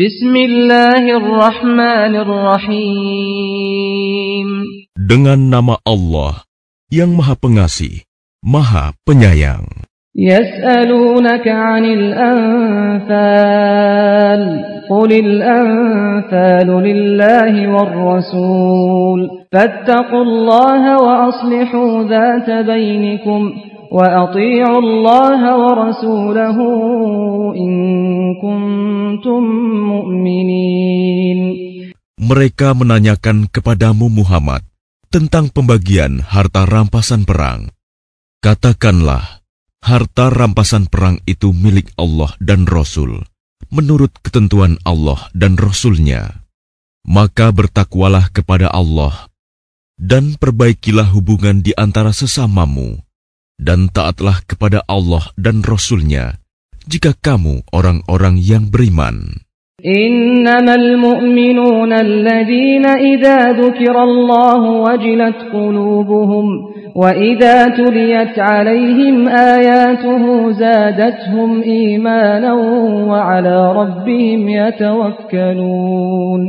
Bismillahirrahmanirrahim. Dengan nama Allah yang Maha Pengasih, Maha Penyayang. يسألونك عن الأنفال قل الأنفال لله والرسول فاتقوا الله وأصلحوا ذات بينكم وأطيعوا الله ورسوله إن كنتم مؤمنين Mereka menanyakan kepadamu Muhammad tentang pembagian harta rampasan perang. Katakanlah, harta rampasan perang itu milik Allah dan Rasul, menurut ketentuan Allah dan Rasulnya. Maka bertakwalah kepada Allah, dan perbaikilah hubungan di antara sesamamu, dan taatlah kepada Allah dan Rasulnya, jika kamu orang-orang yang beriman. إنما المؤمنون الذين إذا ذكر الله وجلت قلوبهم وإذا تليت عليهم آياته زادتهم إيمانا وعلى ربهم يتوكلون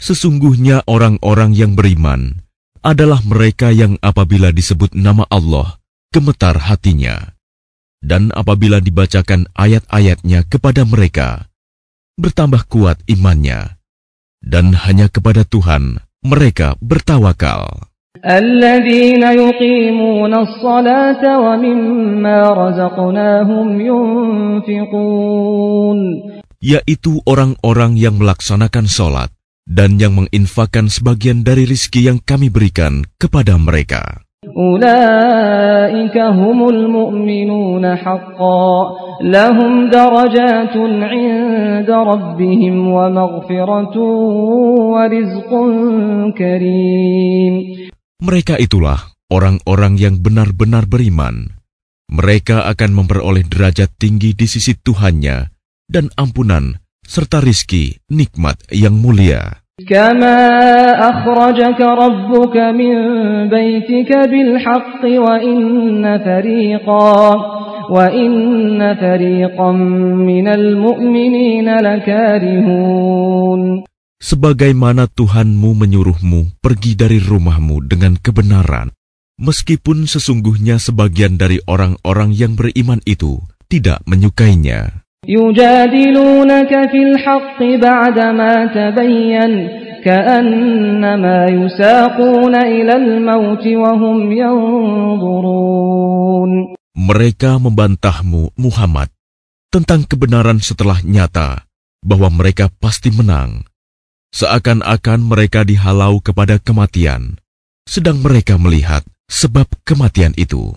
Sesungguhnya orang-orang yang beriman adalah mereka yang apabila disebut nama Allah, gemetar hatinya. Dan apabila dibacakan ayat-ayatnya kepada mereka, bertambah kuat imannya. Dan hanya kepada Tuhan mereka bertawakal. الذين يقيمون الصلاة ومما رزقناهم ينفقون Yaitu orang-orang yang melaksanakan sholat dan yang menginfakkan sebagian dari rizki yang kami berikan kepada mereka. أولئك هم المؤمنون حقا لهم درجات عند ربهم ومغفرة ورزق كريم Mereka itulah orang-orang yang benar-benar beriman. Mereka akan memperoleh derajat tinggi di sisi Tuhannya dan ampunan serta rizki nikmat yang mulia. كما أخرجك ربك من بيتك بالحق وإن فريقا وإن فريقا من المؤمنين لكارهون Sebagaimana Tuhanmu menyuruhmu pergi dari rumahmu dengan kebenaran, meskipun sesungguhnya sebagian dari orang-orang yang beriman itu tidak menyukainya. يجادلونك في الحق بعدما تبين كأنما يساقون إلى الموت وهم ينظرون Mereka membantahmu, Muhammad, tentang kebenaran setelah nyata bahwa mereka pasti menang. Seakan-akan mereka dihalau kepada kematian, sedang mereka melihat sebab kematian itu.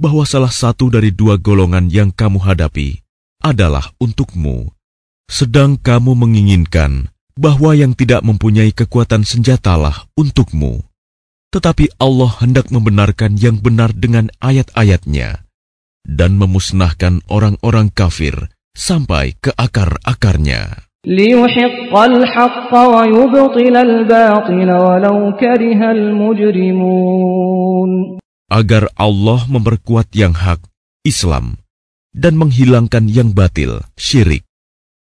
bahwa salah satu dari dua golongan yang kamu hadapi adalah untukmu, sedang kamu menginginkan bahwa yang tidak mempunyai kekuatan senjatalah untukmu. Tetapi Allah hendak membenarkan yang benar dengan ayat-ayatnya dan memusnahkan orang-orang kafir sampai ke akar-akarnya ليحق الحق ويبطل الباطل ولو كره المجرمون agar Allah memperkuat yang hak, Islam, dan menghilangkan yang batil, syirik.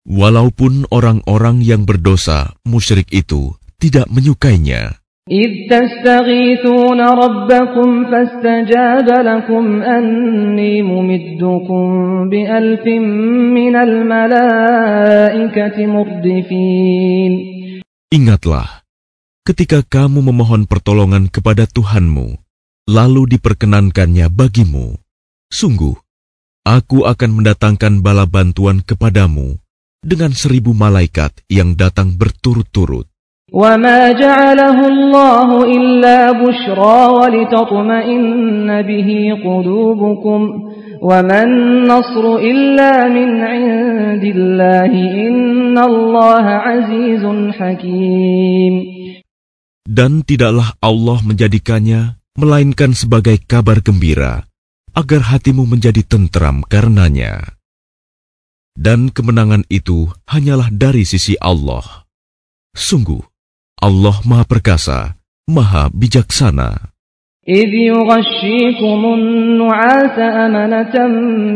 Walaupun orang-orang yang berdosa, musyrik itu, tidak menyukainya. إذ تستغيثون ربكم فاستجاب لكم أني ممدكم بألف من الملائكة مردفين Ingatlah, ketika kamu memohon pertolongan kepada Tuhanmu, lalu diperkenankannya bagimu. Sungguh, aku akan mendatangkan bala bantuan kepadamu dengan seribu malaikat yang datang berturut-turut. Dan tidaklah Allah menjadikannya melainkan sebagai kabar gembira, agar hatimu menjadi tentram karenanya. Dan kemenangan itu hanyalah dari sisi Allah. Sungguh, Allah Maha Perkasa, Maha Bijaksana. إذ يغشيكم النعاس أمنة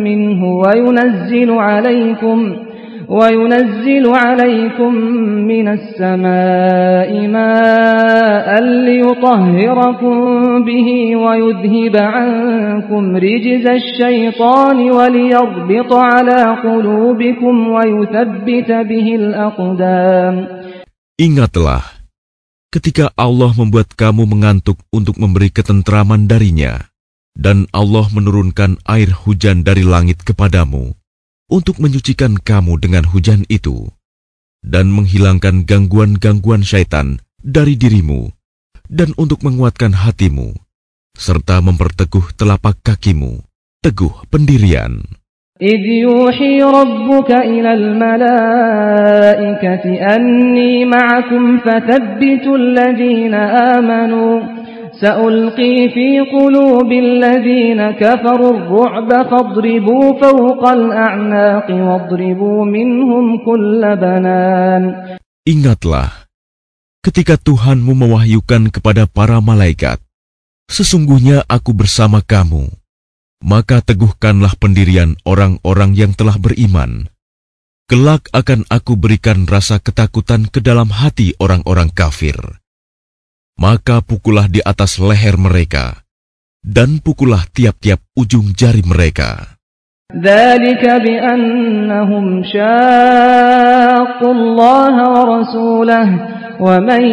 منه وينزل عليكم وينزل عليكم من السماء ماء ليطهركم به ويذهب عنكم رجز الشيطان وليربط على قلوبكم ويثبت به الأقدام Ingatlah, ketika Allah membuat kamu mengantuk untuk memberi ketentraman darinya, dan Allah menurunkan air hujan dari langit kepadamu, untuk menyucikan kamu dengan hujan itu dan menghilangkan gangguan-gangguan syaitan dari dirimu dan untuk menguatkan hatimu serta memperteguh telapak kakimu teguh pendirian إذ يوحي ربك إلى الملائكة أني معكم فثبتوا الذين آمنوا سألقي في قلوب الذين كفروا الرعب فاضربوا فوق الأعناق واضربوا منهم كل بنان Ingatlah, ketika Tuhanmu mewahyukan kepada para malaikat, Sesungguhnya aku bersama kamu, maka teguhkanlah pendirian orang-orang yang telah beriman. Kelak akan aku berikan rasa ketakutan ke dalam hati orang-orang kafir maka pukullah di atas leher mereka, dan pukullah tiap-tiap ujung jari mereka. ذلك بأنهم شاقوا الله ورسوله ومن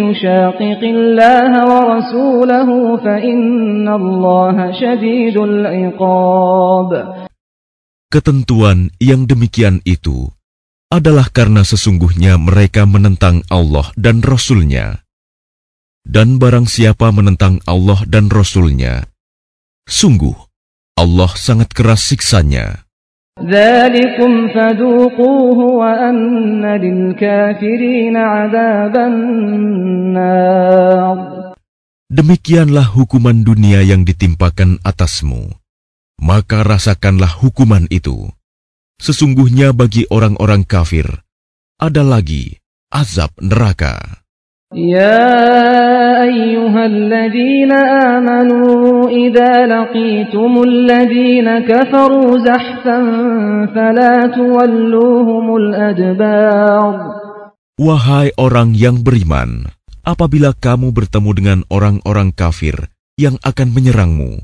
يشاقق الله ورسوله فإن الله شديد العقاب Ketentuan yang demikian itu adalah karena sesungguhnya mereka menentang Allah dan Rasul-Nya. Dan barang siapa menentang Allah dan Rasul-Nya, sungguh Allah sangat keras siksanya. Demikianlah hukuman dunia yang ditimpakan atasmu. Maka rasakanlah hukuman itu. Sesungguhnya bagi orang-orang kafir, ada lagi azab neraka. Ya أيها الذين آمنوا إذا لقيتم الذين كفروا زحفا فلا تولوهم الأدبار Wahai orang yang beriman, apabila kamu bertemu dengan orang-orang kafir yang akan menyerangmu,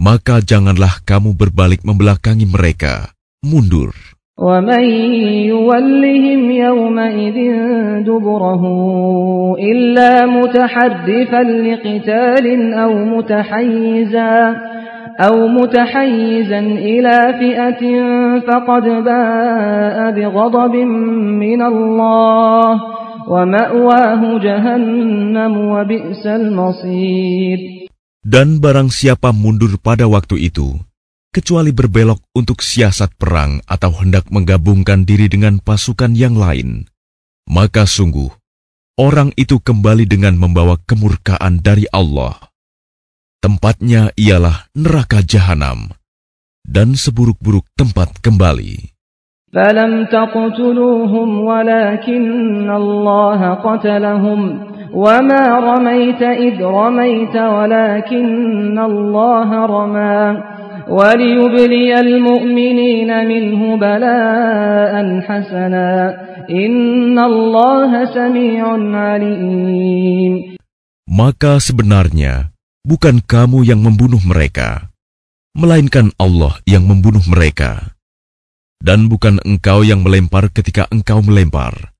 maka janganlah kamu berbalik membelakangi mereka, mundur. ومن يولهم يومئذ دبره إلا متحرفا لقتال أو متحيزا أو متحيزا إلى فئة فقد باء بغضب من الله ومأواه جهنم وبئس المصير Dan barang siapa mundur pada waktu itu, kecuali berbelok untuk siasat perang atau hendak menggabungkan diri dengan pasukan yang lain, maka sungguh orang itu kembali dengan membawa kemurkaan dari Allah. Tempatnya ialah neraka jahanam dan seburuk-buruk tempat kembali. فلم تقتلوهم ولكن الله قتلهم وما رميت إذ رميت ولكن الله رمى وليبلي المؤمنين منه بلاء حسنا إن الله سميع عليم Maka sebenarnya bukan kamu yang membunuh mereka, melainkan Allah yang membunuh mereka. Dan bukan engkau yang melempar ketika engkau melempar,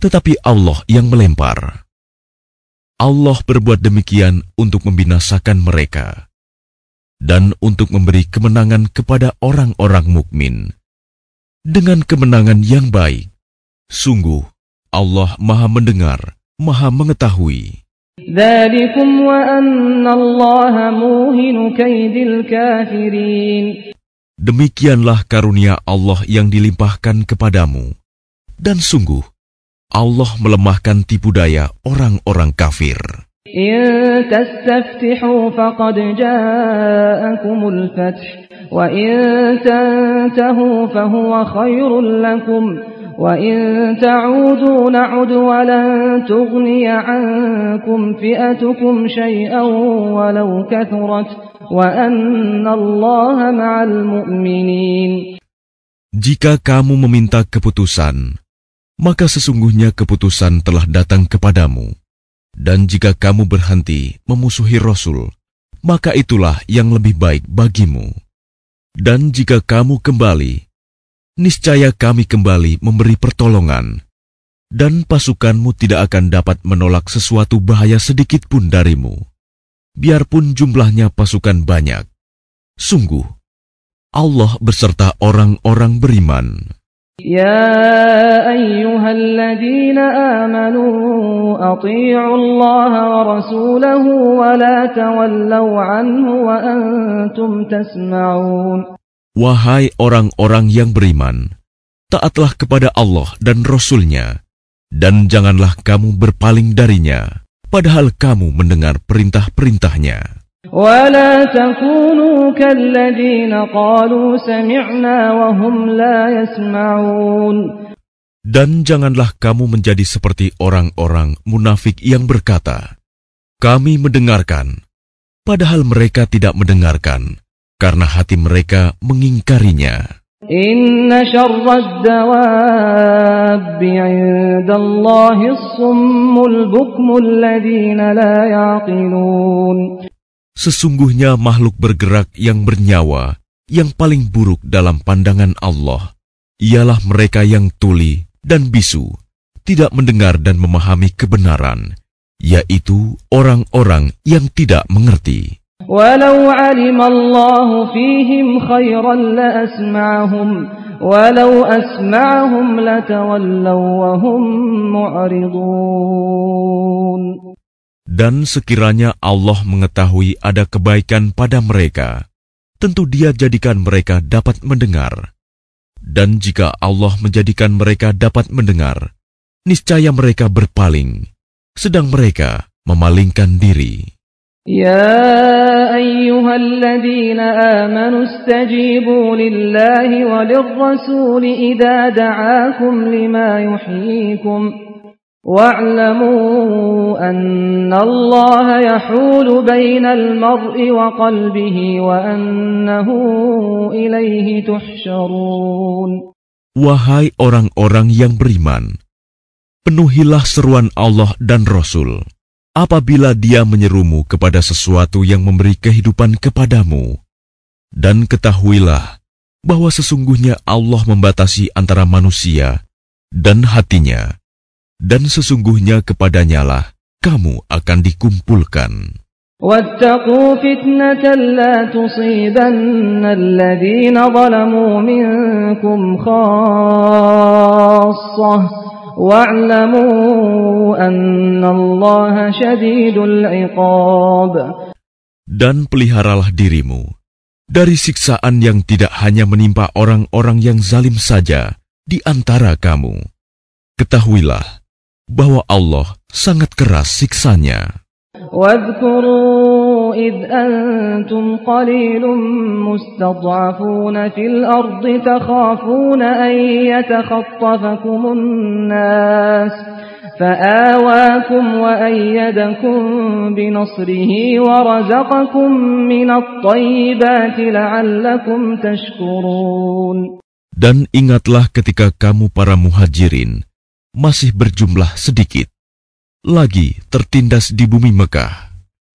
tetapi Allah yang melempar. Allah berbuat demikian untuk membinasakan mereka dan untuk memberi kemenangan kepada orang-orang mukmin dengan kemenangan yang baik. Sungguh, Allah Maha Mendengar, Maha Mengetahui. Demikianlah karunia Allah yang dilimpahkan kepadamu, dan sungguh Allah melemahkan tipu daya orang-orang kafir. إن تستفتحوا فقد جاءكم الفتح وإن تنتهوا فهو خير لكم وإن تعودوا نعد ولن تغني عنكم فئتكم شيئا ولو كثرت وأن الله مع المؤمنين Jika kamu meminta keputusan, maka sesungguhnya keputusan telah datang kepadamu. Dan jika kamu berhenti memusuhi Rasul, maka itulah yang lebih baik bagimu. Dan jika kamu kembali, niscaya kami kembali memberi pertolongan, dan pasukanmu tidak akan dapat menolak sesuatu bahaya sedikit pun darimu, biarpun jumlahnya pasukan banyak. Sungguh, Allah beserta orang-orang beriman. يا أيها الذين آمنوا أطيعوا الله ورسوله ولا تولوا عنه وأنتم تسمعون Wahai orang-orang yang beriman, taatlah kepada Allah dan Rasul-Nya, dan janganlah kamu berpaling darinya, padahal kamu mendengar perintah-perintahnya. ولا تكونوا كالذين قالوا سمعنا وهم لا يسمعون Dan janganlah kamu menjadi seperti orang-orang munafik yang berkata, "Kami mendengarkan," padahal mereka tidak mendengarkan karena hati mereka mengingkarinya. إن شر الدواب عند الله الصم البكم الذين لا يعقلون Sesungguhnya makhluk bergerak yang bernyawa, yang paling buruk dalam pandangan Allah, ialah mereka yang tuli dan bisu, tidak mendengar dan memahami kebenaran, yaitu orang-orang yang tidak mengerti. Walau alim fihim khairan la walau asma'ahum latawallau wahum mu'aridun. Dan sekiranya Allah mengetahui ada kebaikan pada mereka, tentu Dia jadikan mereka dapat mendengar. Dan jika Allah menjadikan mereka dapat mendengar, niscaya mereka berpaling, sedang mereka memalingkan diri. يا أيها الذين آمنوا استجيبوا لله وللرسول إذا دعاكم لما يحييكم واعلموا أن الله يحول بين المرء وقلبه وأنه إليه تحشرون Wahai orang-orang yang beriman, penuhilah seruan Allah dan Rasul apabila dia menyerumu kepada sesuatu yang memberi kehidupan kepadamu. Dan ketahuilah bahwa sesungguhnya Allah membatasi antara manusia dan hatinya, dan sesungguhnya kepadanya lah kamu akan dikumpulkan. واتقوا فتنة لا تصيبن الذين ظلموا منكم خاصة واعلموا أن الله شديد العقاب Dan peliharalah dirimu dari siksaan yang tidak hanya menimpa orang-orang yang zalim saja di antara kamu. Ketahuilah bahwa Allah sangat keras siksanya. واذكروا إذ أنتم قليل مستضعفون في الأرض تخافون أن يتخطفكم الناس فآواكم وأيدكم بنصره ورزقكم من الطيبات لعلكم تشكرون Dan ingatlah ketika kamu para muhajirin masih berjumlah sedikit, lagi tertindas di bumi Mekah,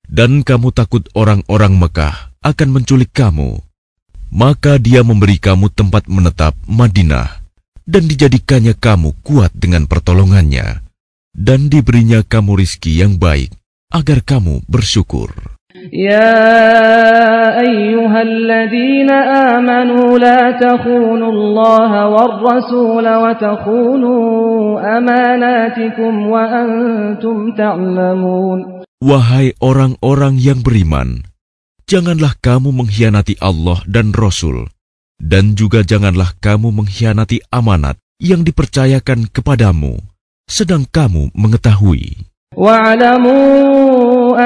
dan kamu takut orang-orang Mekah akan menculik kamu, maka dia memberi kamu tempat menetap Madinah, dan dijadikannya kamu kuat dengan pertolongannya, dan diberinya kamu rizki yang baik, agar kamu bersyukur. يا أيها الذين آمنوا لا تخونوا الله والرسول وتخونوا أماناتكم وأنتم تعلمون Wahai orang-orang yang beriman, janganlah kamu mengkhianati Allah dan Rasul, dan juga janganlah kamu mengkhianati amanat yang dipercayakan kepadamu, sedang kamu mengetahui. واعلموا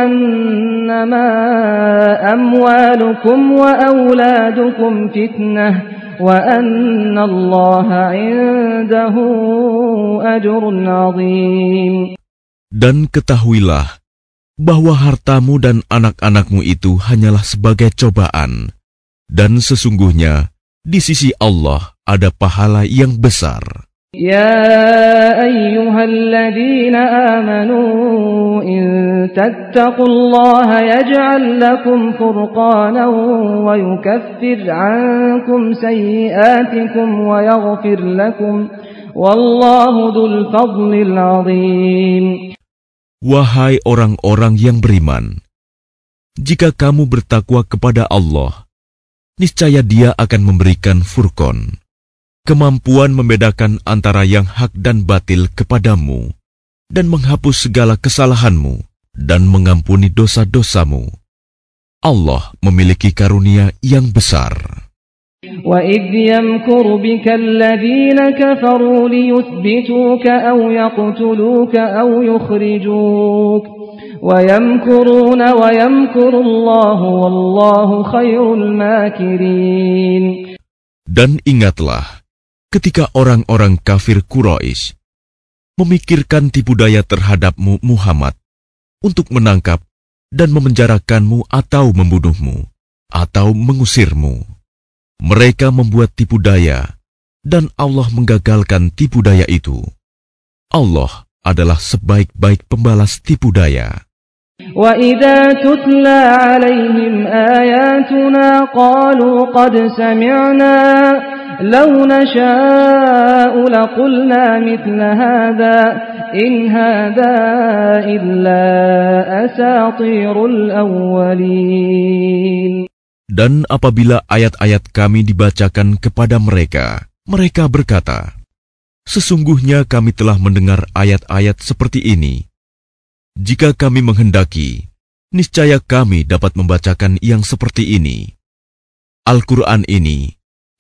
أنما أموالكم وأولادكم فتنة وأن الله عنده أجر عظيم Dan ketahuilah bahwa hartamu dan anak-anakmu itu hanyalah sebagai cobaan, dan sesungguhnya di sisi Allah ada pahala yang besar. يا أيها الذين آمنوا إن تتقوا الله يجعل لكم فرقانا ويكفر عنكم سيئاتكم ويغفر لكم والله ذو الفضل العظيم Wahai orang-orang yang beriman, jika kamu bertakwa kepada Allah, niscaya Dia akan memberikan furqan, kemampuan membedakan antara yang hak dan batil kepadamu, dan menghapus segala kesalahanmu, dan mengampuni dosa-dosamu. Allah memiliki karunia yang besar. وَإِذْ يَمْكُرُ بِكَ الَّذِينَ كَفَرُوا لِيُثْبِتُوكَ أَوْ يَقْتُلُوكَ أَوْ يُخْرِجُوكَ وَيَمْكُرُونَ وَيَمْكُرُ اللَّهُ وَاللَّهُ خَيْرُ الْمَاكِرِينَ Dan ingatlah, ketika orang-orang kafir Quraisy memikirkan tipu daya terhadapmu Muhammad untuk menangkap dan memenjarakanmu atau membunuhmu atau mengusirmu. Mereka membuat tipu daya dan Allah menggagalkan tipu daya itu. Allah adalah sebaik-baik pembalas tipu daya. وَإِذَا تُتْلَى عَلَيْهِمْ آيَاتُنَا قَالُوا قَدْ سَمِعْنَا لَوْ نَشَاءُ لَقُلْنَا مِثْلَ هَذَا إِنْ هَذَا إِلَّا أَسَاطِيرُ الْأَوَّلِينَ Dan apabila ayat-ayat kami dibacakan kepada mereka, mereka berkata, Sesungguhnya kami telah mendengar ayat-ayat seperti ini. Jika kami menghendaki, niscaya kami dapat membacakan yang seperti ini. Al-Quran ini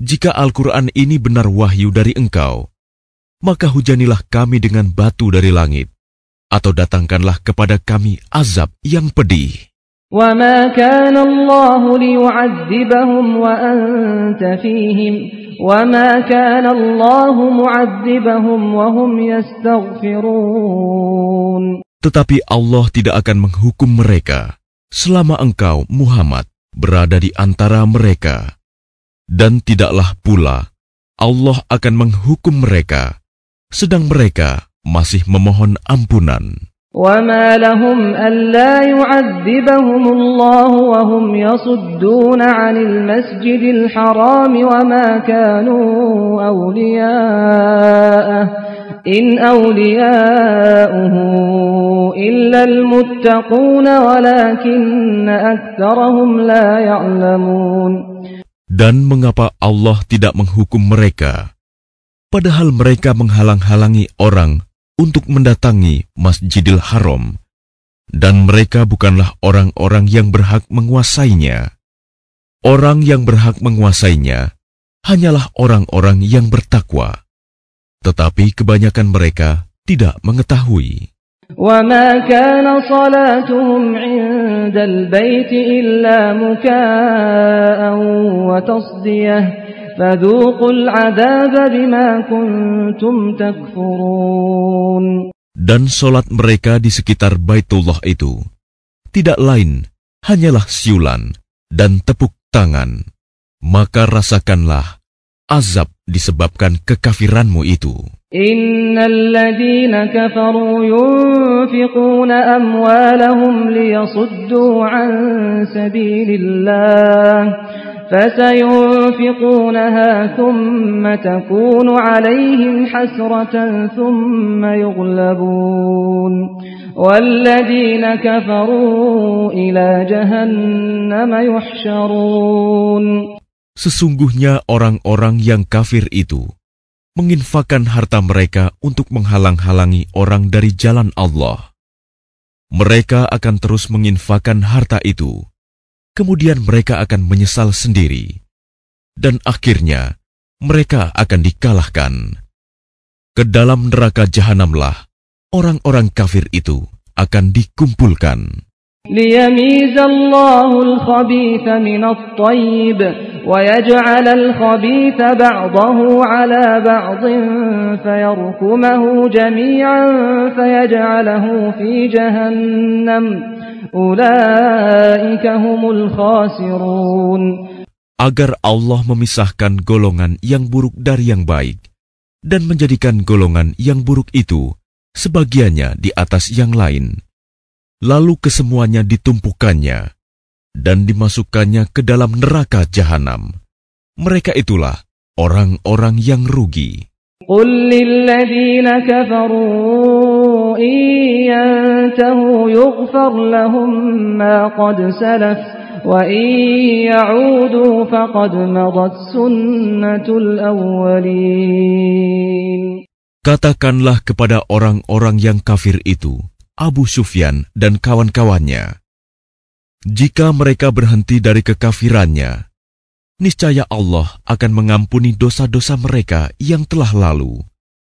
jika Al-Quran ini benar wahyu dari engkau, maka hujanilah kami dengan batu dari langit, atau datangkanlah kepada kami azab yang pedih. وَمَا كَانَ اللَّهُ لِيُعَذِّبَهُمْ وَأَنْتَ فِيهِمْ وَمَا كَانَ اللَّهُ مُعَذِّبَهُمْ وَهُمْ يَسْتَغْفِرُونَ Tetapi Allah tidak akan menghukum mereka selama engkau, Muhammad, berada di antara mereka. Dan tidaklah pula Allah akan menghukum mereka, sedang mereka masih memohon ampunan. وَمَا لَهُمْ أَلَّا يُعَذِّبَهُمُ اللَّهُ وَهُمْ يَصُدُّونَ عَنِ الْمَسْجِدِ الْحَرَامِ وَمَا كَانُوا أَوْلِيَاءَهُ إِنْ أَوْلِيَاؤُهُ إِلَّا الْمُتَّقُونَ وَلَكِنَّ أَكْثَرَهُمْ لَا يَعْلَمُونَ dan mengapa Allah tidak menghukum mereka, padahal mereka menghalang-halangi orang untuk mendatangi Masjidil Haram, dan mereka bukanlah orang-orang yang berhak menguasainya. Orang yang berhak menguasainya hanyalah orang-orang yang bertakwa, tetapi kebanyakan mereka tidak mengetahui. وَمَا كَانَ صَلَاتُهُمْ عِندَ الْبَيْتِ إِلَّا مُكَاءً وَتَصْدِيَةً فَذُوقُوا الْعَذَابَ بِمَا كُنْتُمْ تَكْفُرُونَ Dan solat mereka di sekitar Baitullah itu tidak lain hanyalah siulan dan tepuk tangan. Maka rasakanlah azab disebabkan kekafiranmu itu. إن الذين كفروا ينفقون أموالهم ليصدوا عن سبيل الله فسينفقونها ثم تكون عليهم حسرة ثم يغلبون والذين كفروا إلى جهنم يحشرون Sesungguhnya orang-orang yang kafir itu menginfakkan harta mereka untuk menghalang-halangi orang dari jalan Allah. Mereka akan terus menginfakkan harta itu, kemudian mereka akan menyesal sendiri, dan akhirnya mereka akan dikalahkan. Ke dalam neraka jahanamlah orang-orang kafir itu akan dikumpulkan. ليميز الله الخبيث من الطيب ويجعل الخبيث بعضه على بعض فيركمه جميعا فيجعله في جهنم أولئك هم الخاسرون Agar Allah memisahkan golongan yang buruk dari yang baik dan menjadikan golongan yang buruk itu sebagiannya di atas yang lain lalu kesemuanya ditumpukannya dan dimasukkannya ke dalam neraka jahanam. Mereka itulah orang-orang yang rugi. قل للذين كفروا إن ينتهوا يغفر لهم ما قد سلف وإن يعودوا فقد مضت سنة الأولين Katakanlah kepada orang-orang yang kafir itu, Abu Sufyan dan kawan-kawannya. Jika mereka berhenti dari kekafirannya, niscaya Allah akan mengampuni dosa-dosa mereka yang telah lalu.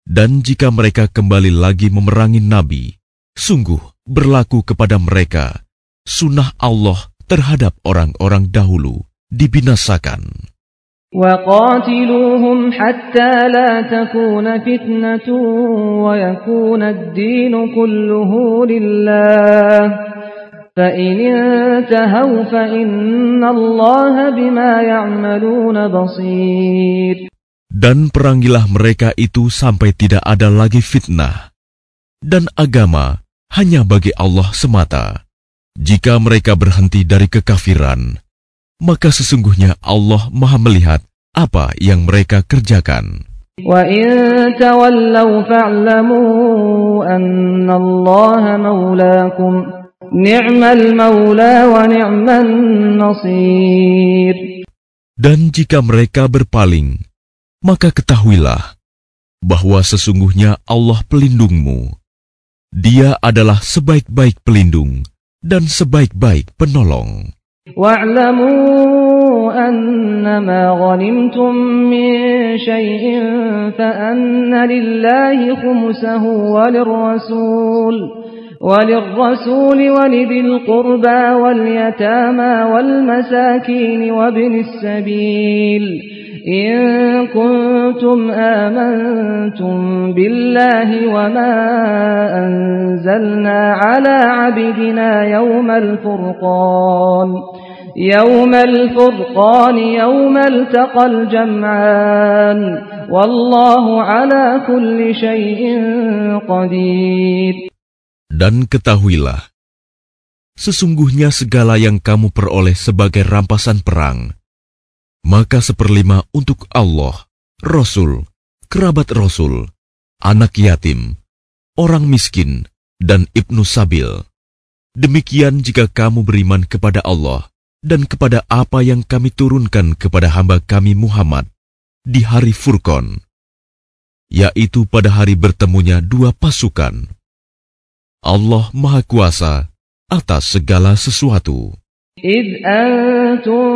Dan jika mereka kembali lagi memerangi Nabi, sungguh berlaku kepada mereka sunnah Allah terhadap orang-orang dahulu dibinasakan. وقاتلوهم حتى لا تكون فتنة ويكون الدين كله لله فإن انتهوا فإن الله بما يعملون بصير Dan perangilah mereka itu sampai tidak ada lagi fitnah. Dan agama hanya bagi Allah semata. Jika mereka berhenti dari kekafiran, maka sesungguhnya Allah Maha melihat apa yang mereka kerjakan. Dan jika mereka berpaling, maka ketahuilah bahwa sesungguhnya Allah pelindungmu. Dia adalah sebaik-baik pelindung dan sebaik-baik penolong. واعلموا أنما غنمتم من شيء فأن لله خمسه وللرسول وللرسول ولذي القربى واليتامى والمساكين وابن السبيل. إن كنتم آمنتم بالله وما أنزلنا على عبدنا يوم الفرقان يوم الفرقان يوم التقى الجمعان. والله على كل شيء قدير. Dan ketahuilah, sesungguhnya segala yang kamu peroleh sebagai rampasan perang, maka seperlima untuk Allah, Rasul, kerabat Rasul, anak yatim, orang miskin, dan ibnu sabil. Demikian jika kamu beriman kepada Allah dan kepada apa yang kami turunkan kepada hamba kami Muhammad di hari Furqan, yaitu pada hari bertemunya dua pasukan. Allah Maha Kuasa atas segala sesuatu. إذ أنتم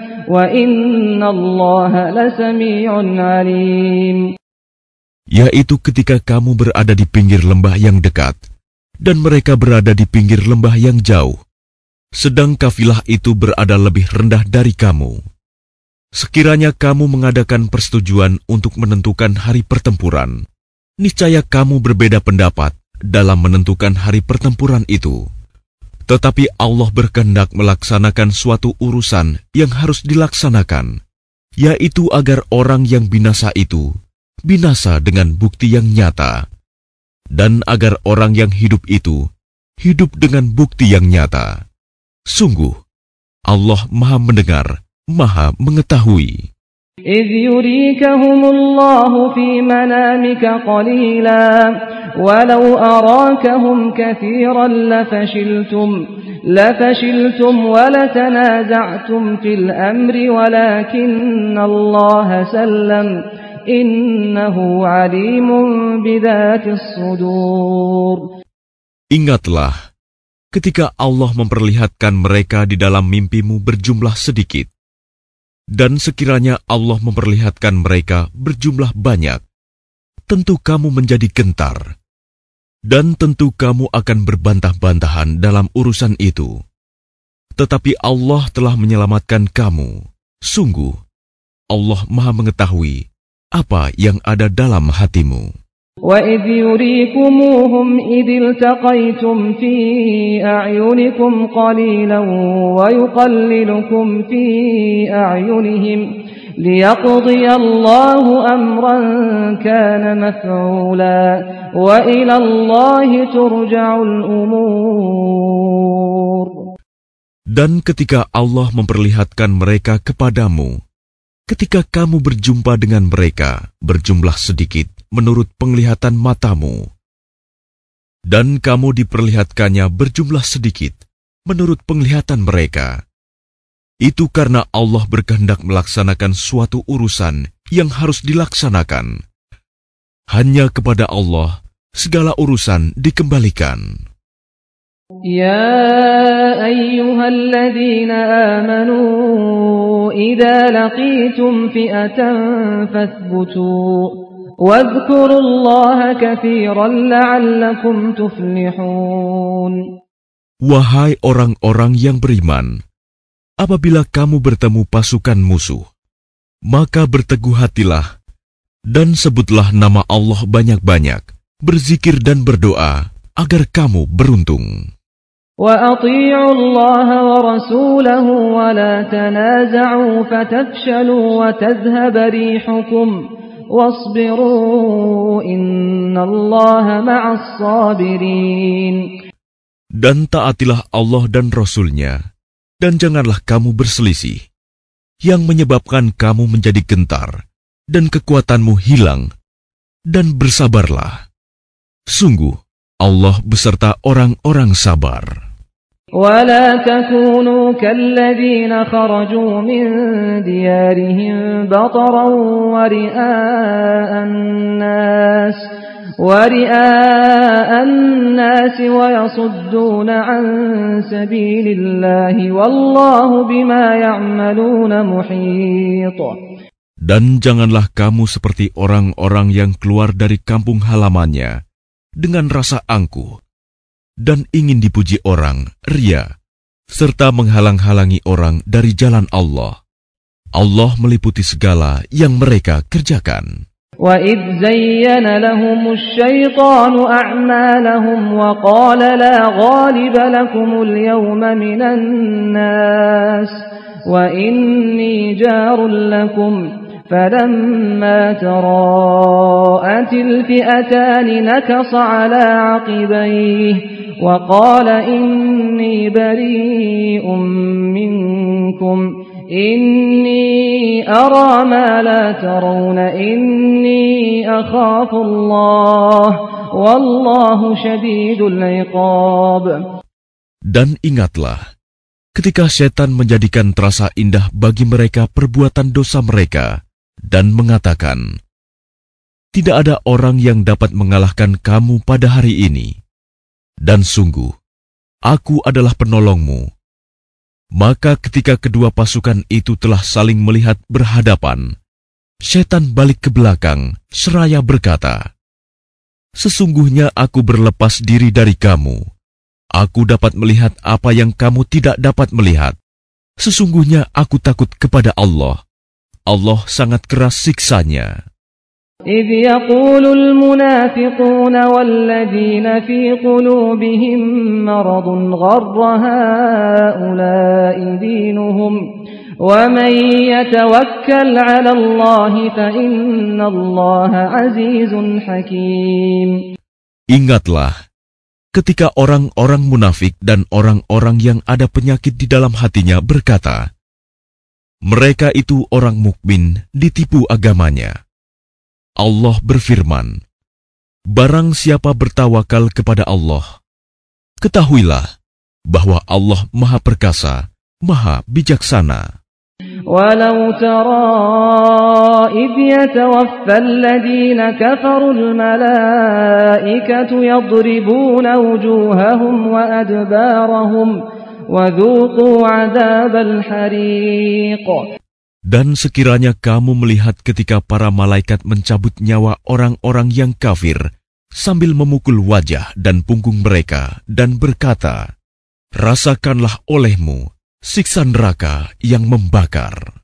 Yaitu ketika kamu berada di pinggir lembah yang dekat, dan mereka berada di pinggir lembah yang jauh, sedang kafilah itu berada lebih rendah dari kamu. Sekiranya kamu mengadakan persetujuan untuk menentukan hari pertempuran, niscaya kamu berbeda pendapat dalam menentukan hari pertempuran itu. Tetapi Allah berkehendak melaksanakan suatu urusan yang harus dilaksanakan, yaitu agar orang yang binasa itu binasa dengan bukti yang nyata, dan agar orang yang hidup itu hidup dengan bukti yang nyata. Sungguh, Allah Maha Mendengar Maha Mengetahui. إذ يريكهم الله في منامك قليلا ولو أراكهم كثيرا لفشلتم لفشلتم ولتنازعتم في الأمر ولكن الله سلم إنه عليم بذات الصدور. Ingatlah ketika Allah memperlihatkan mereka di dalam mimpimu berjumlah sedikit dan sekiranya Allah memperlihatkan mereka berjumlah banyak, tentu kamu menjadi gentar, dan tentu kamu akan berbantah-bantahan dalam urusan itu. Tetapi Allah telah menyelamatkan kamu. Sungguh, Allah Maha Mengetahui apa yang ada dalam hatimu. وإذ يريكموهم إذ التقيتم في أعينكم قليلا ويقللكم في أعينهم ليقضي الله أمرا كان مفعولا وإلى الله ترجع الأمور Dan ketika Allah memperlihatkan mereka kepadamu, ketika kamu berjumpa dengan mereka berjumlah sedikit, menurut penglihatan matamu, dan kamu diperlihatkannya berjumlah sedikit menurut penglihatan mereka. Itu karena Allah berkehendak melaksanakan suatu urusan yang harus dilaksanakan. Hanya kepada Allah segala urusan dikembalikan. يا أيها الذين آمنوا إذا لقيتم فئة فاثبتوا واذكروا الله كثيرا لعلكم تفلحون Wahai orang-orang yang beriman, apabila kamu bertemu pasukan musuh, maka berteguh hatilah dan sebutlah nama Allah banyak-banyak, berzikir dan berdoa agar kamu beruntung. وأطيعوا الله ورسوله ولا تنازعوا فتفشلوا وتذهب ريحكم Dan taatilah Allah dan Rasulnya, dan janganlah kamu berselisih, yang menyebabkan kamu menjadi gentar, dan kekuatanmu hilang, dan bersabarlah. Sungguh, Allah beserta orang-orang sabar. ولا تكونوا كالذين خرجوا من ديارهم بطرا ورئاء الناس ورئاء الناس ويصدون عن سبيل الله والله بما يعملون محيط Dan janganlah kamu seperti orang-orang yang keluar dari kampung halamannya dengan rasa angkuh dan ingin dipuji orang, ria, serta menghalang-halangi orang dari jalan Allah. Allah meliputi segala yang mereka kerjakan. وَإِذْ زَيَّنَ لَهُمُ الشَّيْطَانُ أَعْمَالَهُمْ وَقَالَ لَا غَالِبَ لَكُمُ الْيَوْمَ مِنَ النَّاسِ وَإِنِّي جَارٌ لَكُمْ فلما تراءت الفئتان نكص على عقبيه وقال إني بريء منكم إني أرى ما لا ترون إني أخاف الله والله شديد العقاب. Dan ingatlah, ketika setan menjadikan terasa indah bagi mereka perbuatan dosa mereka, dan mengatakan, "Tidak ada orang yang dapat mengalahkan kamu pada hari ini." Dan sungguh, aku adalah penolongmu. Maka ketika kedua pasukan itu telah saling melihat berhadapan, setan balik ke belakang seraya berkata, Sesungguhnya aku berlepas diri dari kamu. Aku dapat melihat apa yang kamu tidak dapat melihat. Sesungguhnya aku takut kepada Allah. Allah sangat keras siksanya. إذ يقول المنافقون والذين في قلوبهم مرض غر هؤلاء دينهم ومن يتوكل على الله فإن الله عزيز حكيم Ingatlah, ketika orang-orang munafik dan orang-orang yang ada penyakit di dalam hatinya berkata, mereka itu orang mukmin ditipu agamanya. Allah berfirman, Barang siapa bertawakal kepada Allah, ketahuilah bahwa Allah Maha Perkasa, Maha Bijaksana. ولو ترى إذ يتوفى الذين كفروا الملائكة يضربون وجوههم وأدبارهم وذوقوا عذاب الحريق dan sekiranya kamu melihat ketika para malaikat mencabut nyawa orang-orang yang kafir sambil memukul wajah dan punggung mereka dan berkata, Rasakanlah olehmu siksa neraka yang membakar.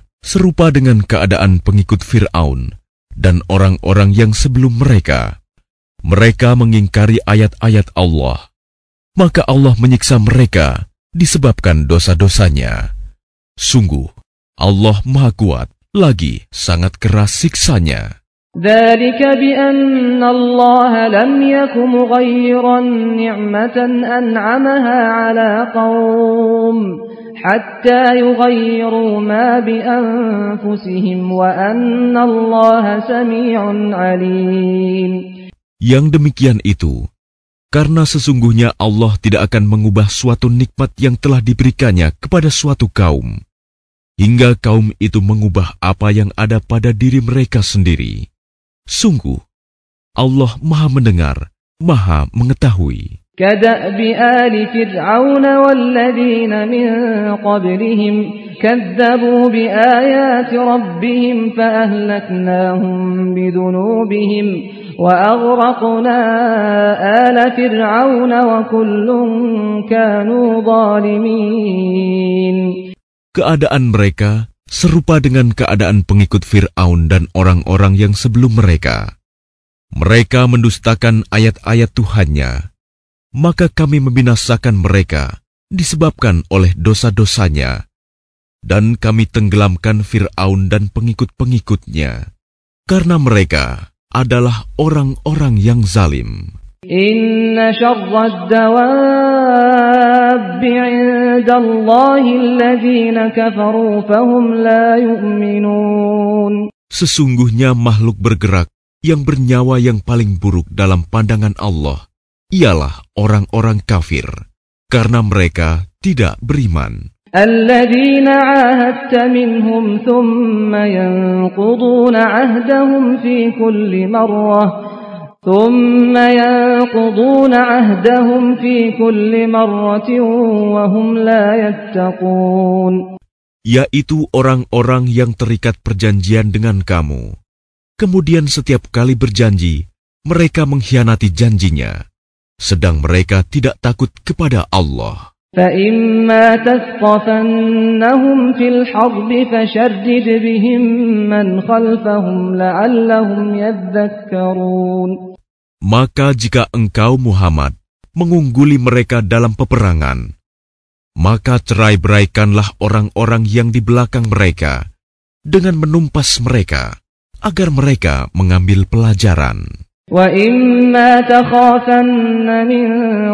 serupa dengan keadaan pengikut Fir'aun dan orang-orang yang sebelum mereka. Mereka mengingkari ayat-ayat Allah. Maka Allah menyiksa mereka disebabkan dosa-dosanya. Sungguh, Allah Maha Kuat lagi sangat keras siksanya. ذلك بأن الله لم يك مغيرا نعمة أنعمها على قوم حتى يغيروا ما بأنفسهم وأن الله سميع عليم Yang demikian itu, karena sesungguhnya Allah tidak akan mengubah suatu nikmat yang telah diberikannya kepada suatu kaum, hingga kaum itu mengubah apa yang ada pada diri mereka sendiri. Sungguh, Allah Maha Mendengar, Maha Mengetahui. كدأب آل فرعون والذين من قبلهم كذبوا بآيات ربهم فأهلكناهم بذنوبهم وأغرقنا آل فرعون وكل كانوا ظالمين Keadaan mereka serupa dengan keadaan pengikut Firaun dan orang-orang yang sebelum mereka. Mereka mendustakan ayat-ayat Tuhannya, maka kami membinasakan mereka disebabkan oleh dosa-dosanya, dan kami tenggelamkan Firaun dan pengikut-pengikutnya, karena mereka adalah orang-orang yang zalim. Inna عند الله الذين كفروا فهم لا يؤمنون Sesungguhnya makhluk bergerak yang bernyawa yang paling buruk dalam pandangan Allah ialah orang-orang kafir, karena mereka tidak beriman. الذين عاهدت منهم ثم ينقضون عهدهم في كل مرة ثم ينقضون عهدهم في كل مرة وهم لا يتقون yaitu orang-orang yang terikat perjanjian dengan kamu. Kemudian setiap kali berjanji, mereka mengkhianati janjinya, sedang mereka tidak takut kepada Allah. فإما تثقفنهم في الحرب فشرد بهم من خلفهم لعلهم يذكرون Maka jika engkau Muhammad mengungguli mereka dalam peperangan, maka cerai-beraikanlah orang-orang yang di belakang mereka dengan menumpas mereka agar mereka mengambil pelajaran. وإما تخافن من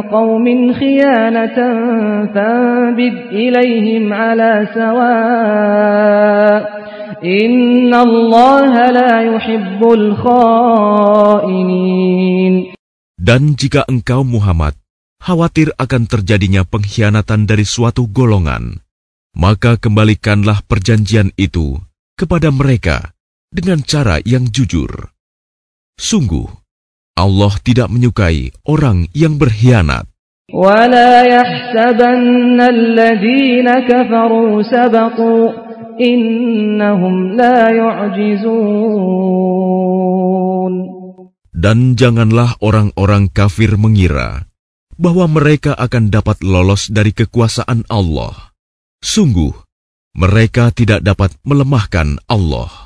قوم خيانة فانبذ إليهم على سواء إن الله لا يحب الخائنين Dan jika engkau Muhammad khawatir akan terjadinya pengkhianatan dari suatu golongan, maka kembalikanlah perjanjian itu kepada mereka dengan cara yang jujur. Sungguh, Allah tidak menyukai orang yang berkhianat. ولا يحسبن الذين كفروا سبقوا إنهم لا يعجزون Dan janganlah orang-orang kafir mengira bahwa mereka akan dapat lolos dari kekuasaan Allah. Sungguh, mereka tidak dapat melemahkan Allah.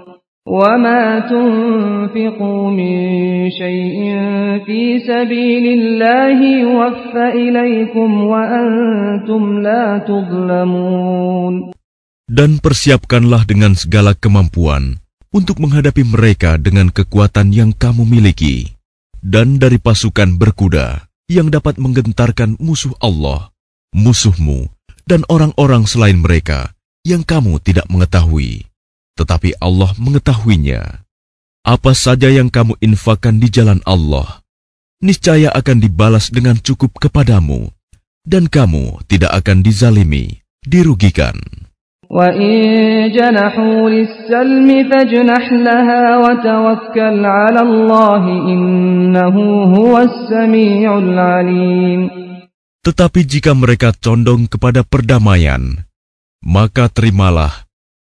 وما تنفقوا من شيء في سبيل الله يوفى إليكم وأنتم لا تظلمون Dan persiapkanlah dengan segala kemampuan untuk menghadapi mereka dengan kekuatan yang kamu miliki, dan dari pasukan berkuda yang dapat menggentarkan musuh Allah, musuhmu, dan orang-orang selain mereka yang kamu tidak mengetahui tetapi Allah mengetahuinya. Apa saja yang kamu infakkan di jalan Allah, niscaya akan dibalas dengan cukup kepadamu, dan kamu tidak akan dizalimi, dirugikan. Tetapi jika mereka condong kepada perdamaian, maka terimalah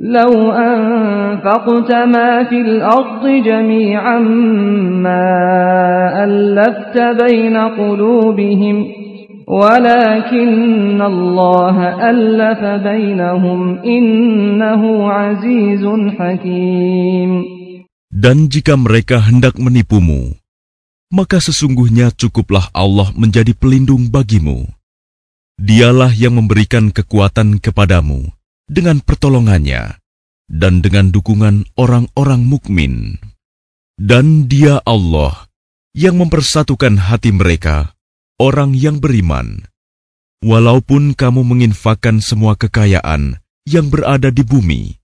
لو أنفقت ما في الأرض جميعا ما ألفت بين قلوبهم ولكن الله ألف بينهم إنه عزيز حكيم Dan jika mereka hendak menipumu, maka sesungguhnya cukuplah Allah menjadi pelindung bagimu. Dialah yang memberikan kekuatan kepadamu dengan pertolongannya dan dengan dukungan orang-orang mukmin. Dan dia Allah yang mempersatukan hati mereka, orang yang beriman. Walaupun kamu menginfakkan semua kekayaan yang berada di bumi,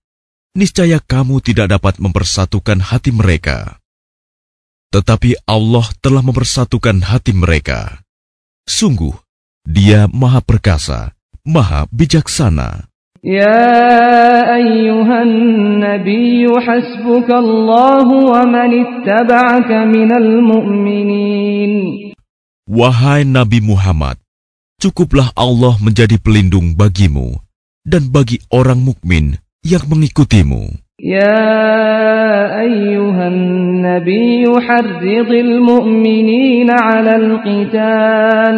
niscaya kamu tidak dapat mempersatukan hati mereka. Tetapi Allah telah mempersatukan hati mereka. Sungguh, Dia Maha Perkasa, Maha Bijaksana. يا أيها النبي حسبك الله ومن اتبعك من المؤمنين Wahai Nabi Muhammad, cukuplah Allah menjadi pelindung bagimu dan bagi orang mukmin yang mengikutimu. يا أيها النبي حرض المؤمنين على القتال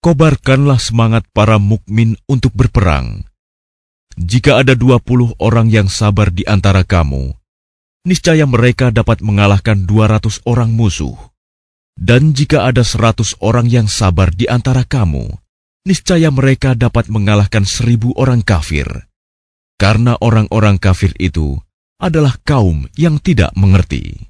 kobarkanlah semangat para mukmin untuk berperang. Jika ada dua puluh orang yang sabar di antara kamu, niscaya mereka dapat mengalahkan dua ratus orang musuh. Dan jika ada seratus orang yang sabar di antara kamu, niscaya mereka dapat mengalahkan seribu orang kafir. Karena orang-orang kafir itu adalah kaum yang tidak mengerti.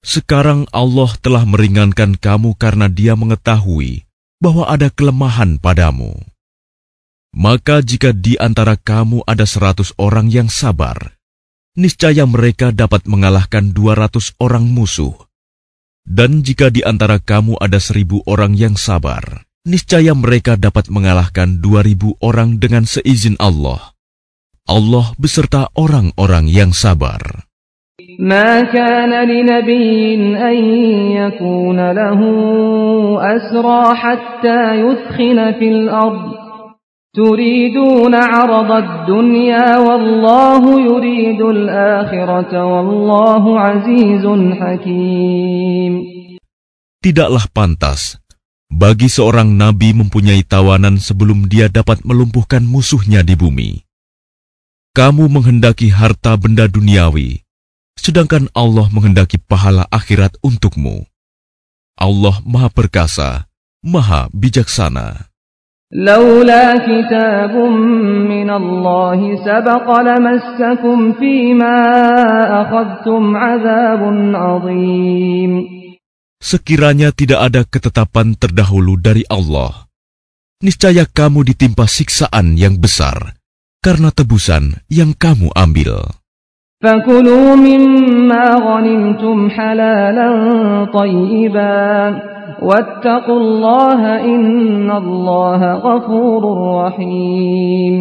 Sekarang Allah telah meringankan kamu karena Dia mengetahui bahwa ada kelemahan padamu. Maka jika di antara kamu ada seratus orang yang sabar, niscaya mereka dapat mengalahkan dua ratus orang musuh. Dan jika di antara kamu ada seribu orang yang sabar, niscaya mereka dapat mengalahkan dua ribu orang dengan seizin Allah. Allah beserta orang-orang yang sabar. ما كان لنبي أن يكون له أسرى حتى يثخن في الأرض تريدون عرض الدنيا والله يريد الآخرة والله عزيز حكيم Tidaklah pantas bagi seorang nabi mempunyai tawanan sebelum dia dapat melumpuhkan musuhnya di bumi. Kamu menghendaki harta benda duniawi, sedangkan Allah menghendaki pahala akhirat untukmu. Allah Maha Perkasa, Maha Bijaksana. لولا كتاب من الله سبق لمسكم فيما أخذتم عذاب عظيم Sekiranya tidak ada ketetapan terdahulu dari Allah, niscaya kamu ditimpa siksaan yang besar karena tebusan yang kamu ambil. فكلوا مما غنمتم حلالا طيبا واتقوا الله إن الله غفور رحيم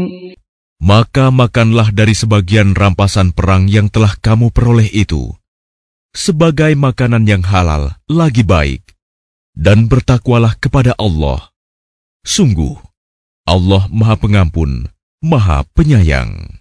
Maka makanlah dari sebagian rampasan perang yang telah kamu peroleh itu, sebagai makanan yang halal lagi baik, dan bertakwalah kepada Allah. Sungguh, Allah Maha Pengampun, Maha Penyayang.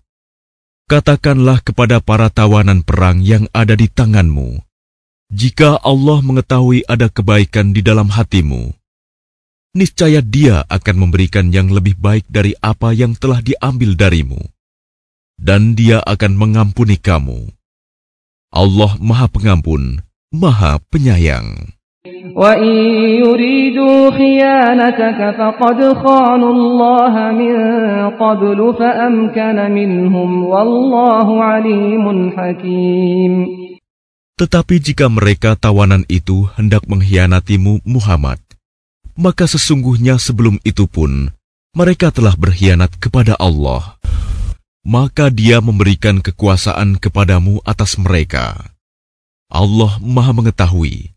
katakanlah kepada para tawanan perang yang ada di tanganmu, jika Allah mengetahui ada kebaikan di dalam hatimu, niscaya Dia akan memberikan yang lebih baik dari apa yang telah diambil darimu, dan Dia akan mengampuni kamu. Allah Maha Pengampun, Maha Penyayang. وإن يريدوا خيانتك فقد خانوا الله من قبل فأمكن منهم والله عليم حكيم Tetapi jika mereka tawanan itu hendak mengkhianatimu Muhammad, maka sesungguhnya sebelum itu pun mereka telah berkhianat kepada Allah. Maka dia memberikan kekuasaan kepadamu atas mereka. Allah maha mengetahui,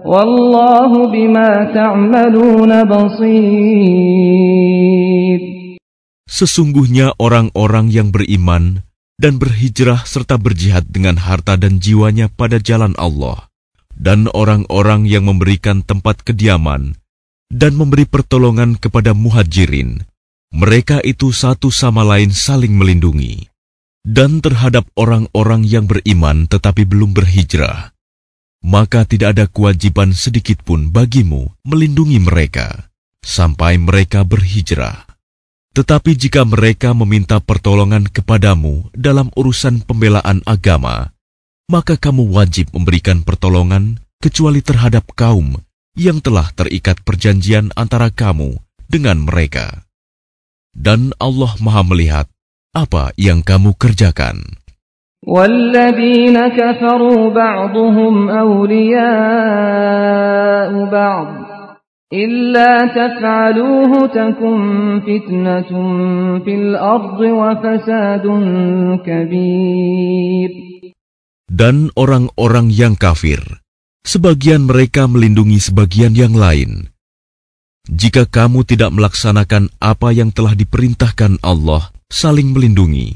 Wallahu bima ta'maluna basir. Sesungguhnya orang-orang yang beriman dan berhijrah serta berjihad dengan harta dan jiwanya pada jalan Allah, dan orang-orang yang memberikan tempat kediaman dan memberi pertolongan kepada muhajirin, mereka itu satu sama lain saling melindungi. Dan terhadap orang-orang yang beriman tetapi belum berhijrah, maka tidak ada kewajiban sedikit pun bagimu melindungi mereka sampai mereka berhijrah. Tetapi jika mereka meminta pertolongan kepadamu dalam urusan pembelaan agama, maka kamu wajib memberikan pertolongan kecuali terhadap kaum yang telah terikat perjanjian antara kamu dengan mereka. Dan Allah Maha Melihat apa yang kamu kerjakan. والذين كفروا بعضهم أولياء بعض إلا تفعلوه تكن فتنة في الأرض وفساد كبير Dan orang-orang yang kafir, sebagian mereka melindungi sebagian yang lain. Jika kamu tidak melaksanakan apa yang telah diperintahkan Allah, saling melindungi,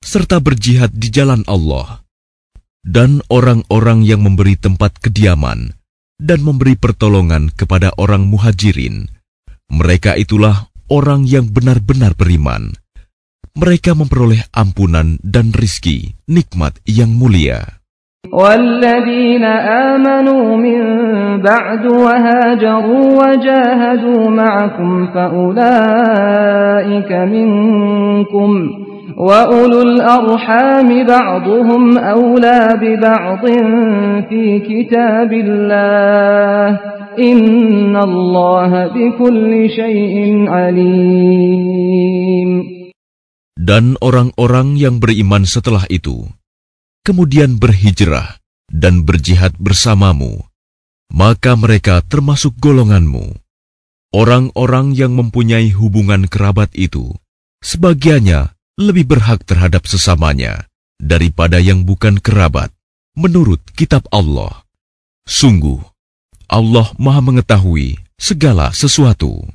serta berjihad di jalan Allah, dan orang-orang yang memberi tempat kediaman dan memberi pertolongan kepada orang muhajirin. Mereka itulah orang yang benar-benar beriman. Mereka memperoleh ampunan dan rizki, nikmat yang mulia. والذين آمنوا من بعد وهاجروا وجاهدوا معكم فأولئك منكم وأولو الأرحام بعضهم أولى ببعض في كتاب الله إن الله بكل شيء عليم Dan orang-orang yang beriman setelah itu, kemudian berhijrah dan berjihad bersamamu, maka mereka termasuk golonganmu. Orang-orang yang mempunyai hubungan kerabat itu, sebagiannya lebih berhak terhadap sesamanya daripada yang bukan kerabat, menurut kitab Allah. Sungguh, Allah Maha Mengetahui segala sesuatu.